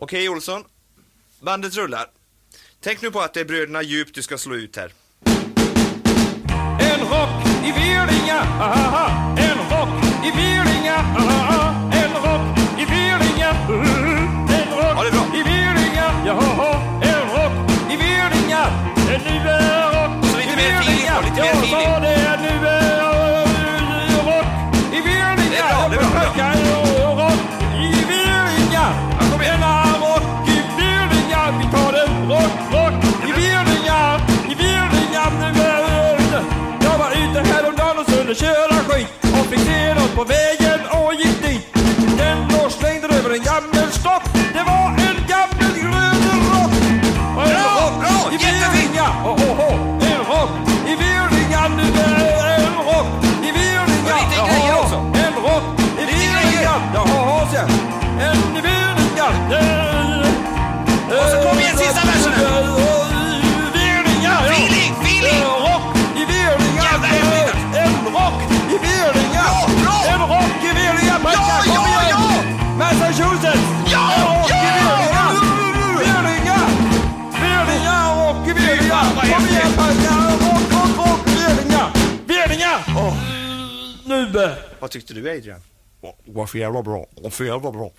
Okej Olsson, bandet rullar. Tänk nu på att det är bröderna djupt du ska slå ut här. En rock i Virlinga, ahaha. En rock i Virlinga, ahaha. En rock i Virlinga, uh, En rock Ja, det är bra. i Virlinga, jaha. En rock i Virlinga. En ny rock Så lite i mer feeling lite mer feeling. Köra skit och fick se på vägen. En rock i. Pojkar, Ja, ja, ja. Massachusetts. Ja, ja. Virlinga. Virlinga. Virlinga, rock i Virlinga. fan, vad Kom igen pojkar. Rock, rock, rock. Virlinga. Virlinga. Nu. Vad tyckte du Adrian? Vad för jävla bra. Vad för jävla bra.